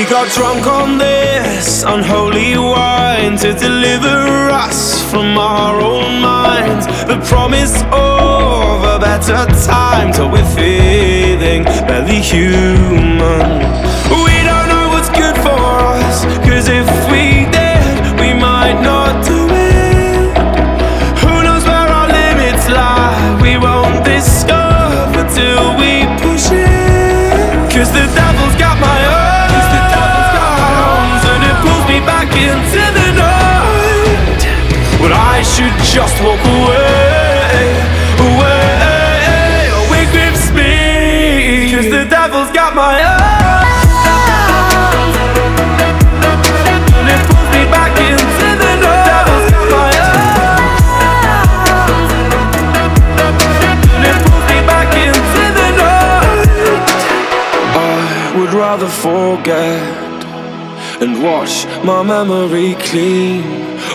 We got drunk on this unholy wine To deliver us from our own minds. The promise of a better time Till we're feeling barely human. We don't know what's good for us Cause if we should just walk away Away. It grips me Cause the devil's got my arms And it pulls me back into the And it pulls me back into the night. I would rather forget and wash my memory clean.